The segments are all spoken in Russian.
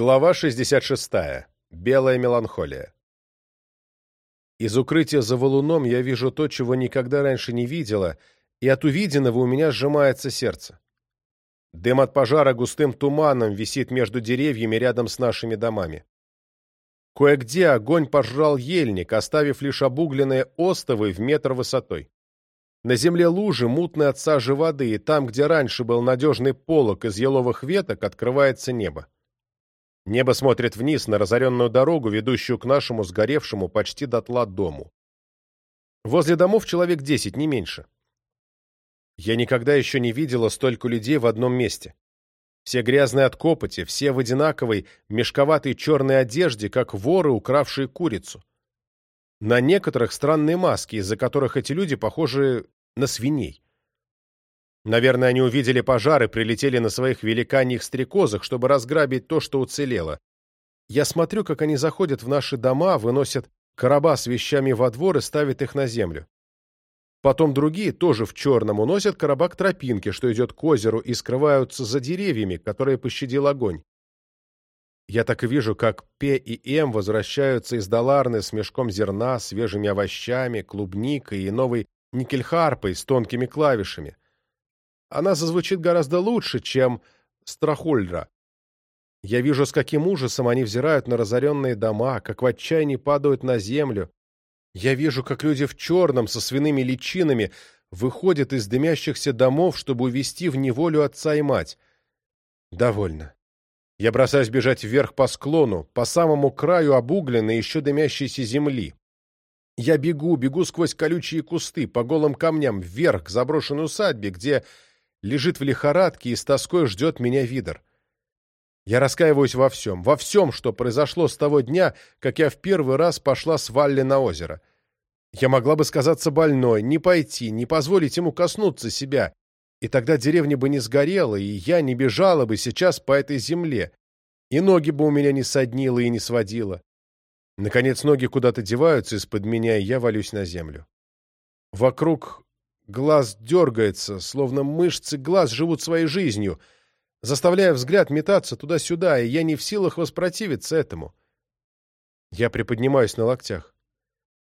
Глава 66. Белая меланхолия. Из укрытия за валуном я вижу то, чего никогда раньше не видела, и от увиденного у меня сжимается сердце. Дым от пожара густым туманом висит между деревьями рядом с нашими домами. Кое-где огонь пожрал ельник, оставив лишь обугленные остовы в метр высотой. На земле лужи, мутные от сажи воды, и там, где раньше был надежный полог из еловых веток, открывается небо. Небо смотрит вниз на разоренную дорогу, ведущую к нашему сгоревшему почти дотла дому. Возле домов человек десять, не меньше. Я никогда еще не видела столько людей в одном месте. Все грязные от копоти, все в одинаковой, мешковатой черной одежде, как воры, укравшие курицу. На некоторых странные маски, из-за которых эти люди похожи на свиней. Наверное, они увидели пожары, прилетели на своих великаньих стрекозах, чтобы разграбить то, что уцелело. Я смотрю, как они заходят в наши дома, выносят короба с вещами во двор и ставят их на землю. Потом другие, тоже в черном, уносят короба к тропинке, что идет к озеру, и скрываются за деревьями, которые пощадил огонь. Я так и вижу, как П и М возвращаются из Даларны с мешком зерна, свежими овощами, клубникой и новой никельхарпой с тонкими клавишами. Она зазвучит гораздо лучше, чем Страхольдра. Я вижу, с каким ужасом они взирают на разоренные дома, как в отчаянии падают на землю. Я вижу, как люди в черном со свиными личинами выходят из дымящихся домов, чтобы увести в неволю отца и мать. Довольно. Я бросаюсь бежать вверх по склону, по самому краю обугленной еще дымящейся земли. Я бегу, бегу сквозь колючие кусты, по голым камням, вверх, к заброшенной усадьбе, где лежит в лихорадке и с тоской ждет меня Видер. Я раскаиваюсь во всем, во всем, что произошло с того дня, как я в первый раз пошла с Валли на озеро. Я могла бы сказаться больной, не пойти, не позволить ему коснуться себя, и тогда деревня бы не сгорела, и я не бежала бы сейчас по этой земле, и ноги бы у меня не соднило и не сводило. Наконец ноги куда-то деваются из-под меня, и я валюсь на землю. Вокруг Глаз дергается, словно мышцы глаз живут своей жизнью, заставляя взгляд метаться туда-сюда, и я не в силах воспротивиться этому. Я приподнимаюсь на локтях.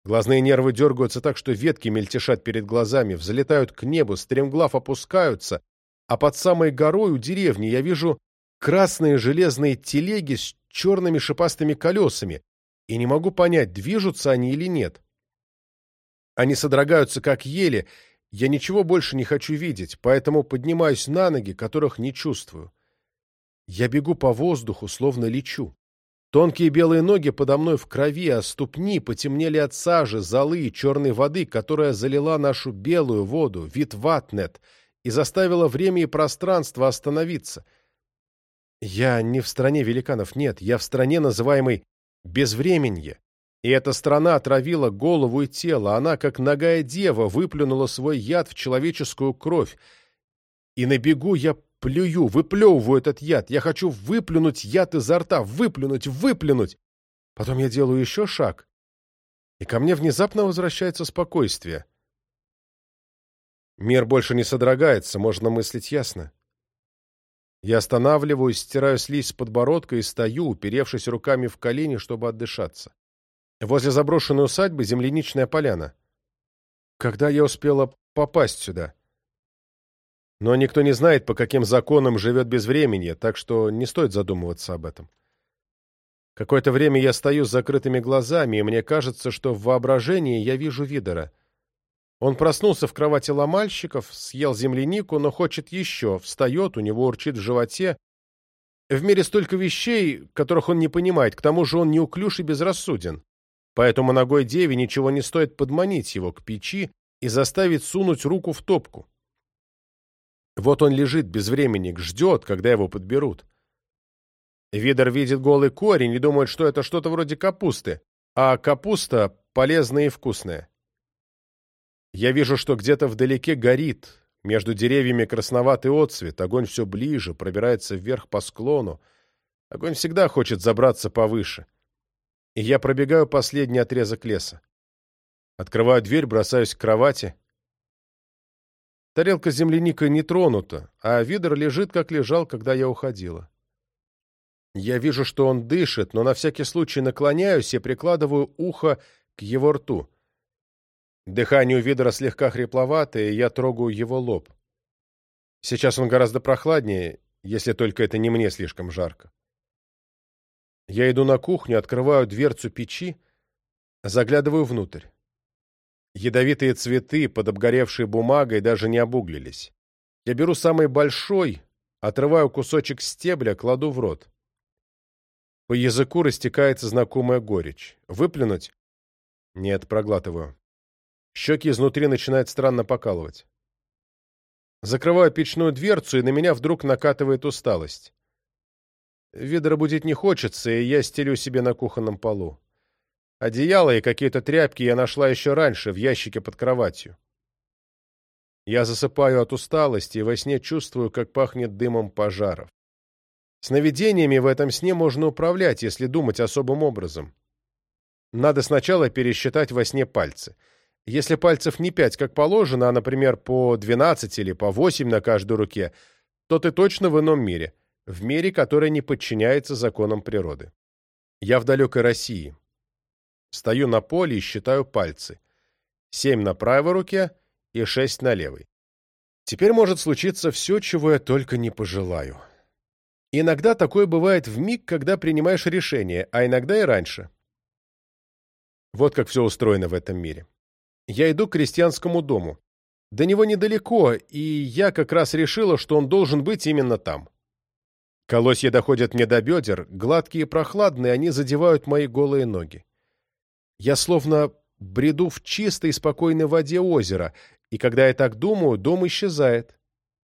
Глазные нервы дергаются так, что ветки мельтешат перед глазами, взлетают к небу, стремглав опускаются, а под самой горой у деревни я вижу красные железные телеги с черными шипастыми колесами, и не могу понять, движутся они или нет. Они содрогаются, как ели, я ничего больше не хочу видеть, поэтому поднимаюсь на ноги, которых не чувствую. Я бегу по воздуху, словно лечу. Тонкие белые ноги подо мной в крови, а ступни потемнели от сажи, золы и черной воды, которая залила нашу белую воду, вид ватнет, и заставила время и пространство остановиться. Я не в стране великанов, нет, я в стране, называемой безвременье. И эта страна отравила голову и тело, она, как ногая дева, выплюнула свой яд в человеческую кровь. И на бегу я плюю, выплевываю этот яд, я хочу выплюнуть яд изо рта, выплюнуть, выплюнуть. Потом я делаю еще шаг, и ко мне внезапно возвращается спокойствие. Мир больше не содрогается, можно мыслить ясно. Я останавливаюсь, стираю слизь с подбородка и стою, уперевшись руками в колени, чтобы отдышаться. Возле заброшенной усадьбы земляничная поляна. Когда я успела попасть сюда? Но никто не знает, по каким законам живет без времени, так что не стоит задумываться об этом. Какое-то время я стою с закрытыми глазами, и мне кажется, что в воображении я вижу Видера. Он проснулся в кровати ломальщиков, съел землянику, но хочет еще, встает, у него урчит в животе. В мире столько вещей, которых он не понимает, к тому же он неуклюж и безрассуден. Поэтому ногой деви ничего не стоит подманить его к печи и заставить сунуть руку в топку. Вот он лежит без времени, ждет, когда его подберут. Видер видит голый корень и думает, что это что-то вроде капусты, а капуста полезная и вкусная. Я вижу, что где-то вдалеке горит, между деревьями красноватый отцвет, огонь все ближе, пробирается вверх по склону. Огонь всегда хочет забраться повыше. — и я пробегаю последний отрезок леса. Открываю дверь, бросаюсь к кровати. Тарелка земляника не тронута, а Видер лежит, как лежал, когда я уходила. Я вижу, что он дышит, но на всякий случай наклоняюсь и прикладываю ухо к его рту. Дыхание у Видера слегка хрипловатое, и я трогаю его лоб. Сейчас он гораздо прохладнее, если только это не мне слишком жарко. Я иду на кухню, открываю дверцу печи, заглядываю внутрь. Ядовитые цветы, под обгоревшей бумагой, даже не обуглились. Я беру самый большой, отрываю кусочек стебля, кладу в рот. По языку растекается знакомая горечь. Выплюнуть? Нет, проглатываю. Щеки изнутри начинают странно покалывать. Закрываю печную дверцу, и на меня вдруг накатывает усталость. Ведра будет не хочется, и я стелю себе на кухонном полу. Одеяло и какие-то тряпки я нашла еще раньше, в ящике под кроватью. Я засыпаю от усталости и во сне чувствую, как пахнет дымом пожаров. Сновидениями в этом сне можно управлять, если думать особым образом. Надо сначала пересчитать во сне пальцы. Если пальцев не пять, как положено, а, например, по 12 или по восемь на каждой руке, то ты точно в ином мире в мире, который не подчиняется законам природы. Я в далекой России. Стою на поле и считаю пальцы. Семь на правой руке и шесть на левой. Теперь может случиться все, чего я только не пожелаю. Иногда такое бывает в миг, когда принимаешь решение, а иногда и раньше. Вот как все устроено в этом мире. Я иду к крестьянскому дому. До него недалеко, и я как раз решила, что он должен быть именно там. Колосья доходят мне до бедер, гладкие и прохладные, они задевают мои голые ноги. Я словно бреду в чистой и спокойной воде озера, и когда я так думаю, дом исчезает.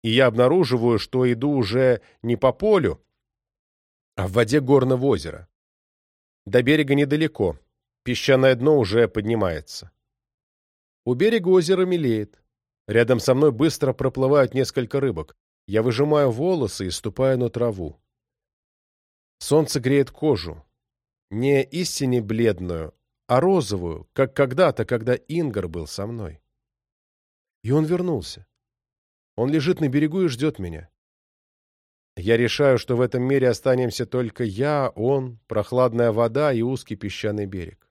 И я обнаруживаю, что иду уже не по полю, а в воде горного озера. До берега недалеко, песчаное дно уже поднимается. У берега озера мелеет. Рядом со мной быстро проплывают несколько рыбок. Я выжимаю волосы и ступаю на траву. Солнце греет кожу. Не истине бледную, а розовую, как когда-то, когда Ингар был со мной. И он вернулся. Он лежит на берегу и ждет меня. Я решаю, что в этом мире останемся только я, он, прохладная вода и узкий песчаный берег.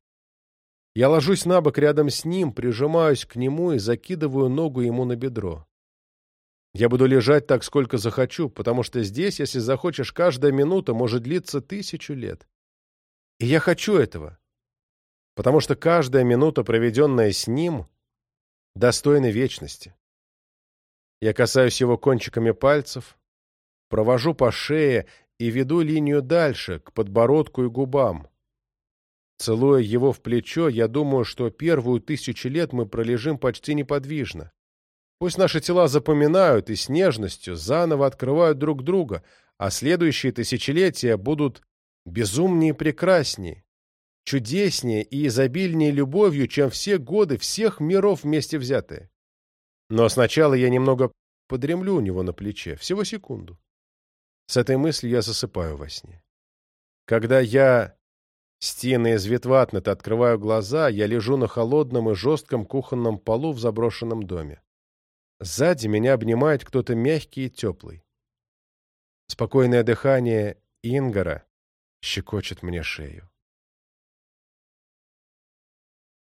Я ложусь на бок рядом с ним, прижимаюсь к нему и закидываю ногу ему на бедро. Я буду лежать так, сколько захочу, потому что здесь, если захочешь, каждая минута может длиться тысячу лет. И я хочу этого, потому что каждая минута, проведенная с ним, достойна вечности. Я касаюсь его кончиками пальцев, провожу по шее и веду линию дальше, к подбородку и губам. Целуя его в плечо, я думаю, что первую тысячу лет мы пролежим почти неподвижно. Пусть наши тела запоминают и с нежностью заново открывают друг друга, а следующие тысячелетия будут безумнее и прекраснее, чудеснее и изобильнее любовью, чем все годы всех миров вместе взятые. Но сначала я немного подремлю у него на плече, всего секунду. С этой мыслью я засыпаю во сне. Когда я, стены из ветватнета, открываю глаза, я лежу на холодном и жестком кухонном полу в заброшенном доме. Сзади меня обнимает кто-то мягкий и теплый. Спокойное дыхание Ингара щекочет мне шею.